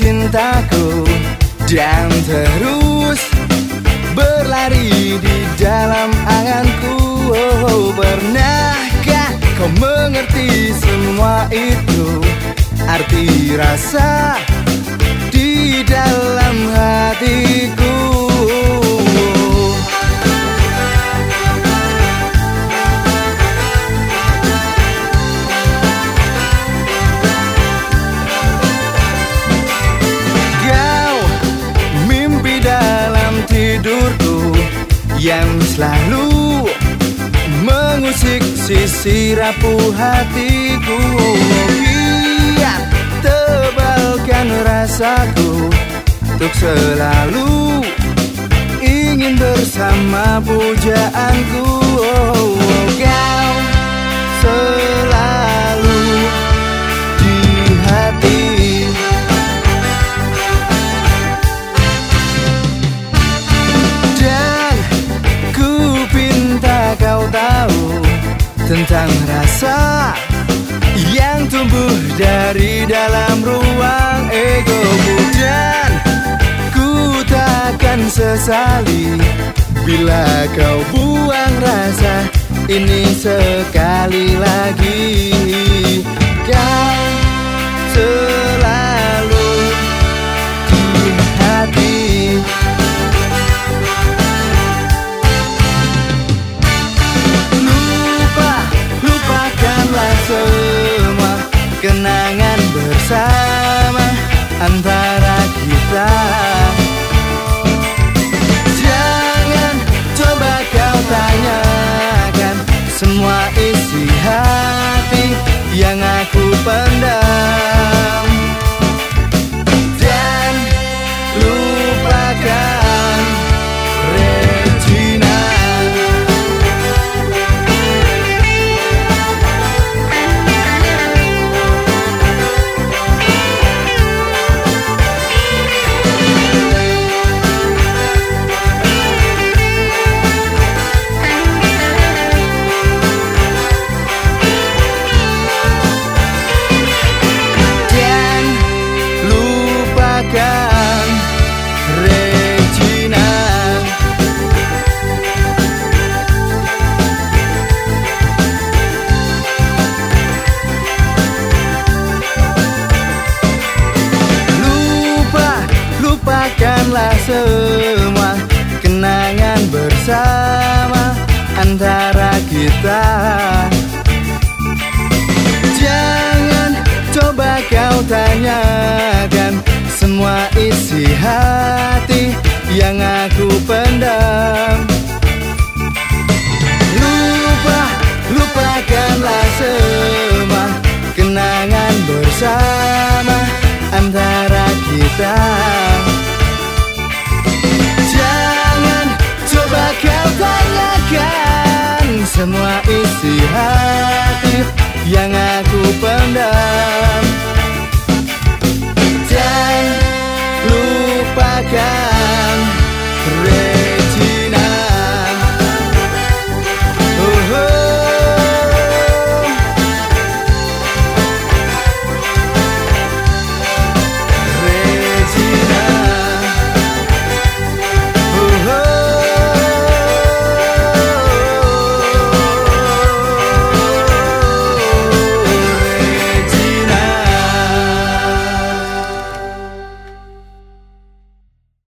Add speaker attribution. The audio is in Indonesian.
Speaker 1: cintaku Dan terus berlari di dalam anganku. Oh, Pernahkah kau mengerti semua itu? Arti rasa selalu mengusik sisi rapuh hatiku. Biar tebalkan rasaku Untuk selalu ingin bersama pujaanku tentang rasa yang tumbuh dari dalam ruang egoku dan ku takkan sesali bila kau buang rasa ini sekali lagi. Kau yang aku pendam lupakanlah semua kenangan bersama antara kita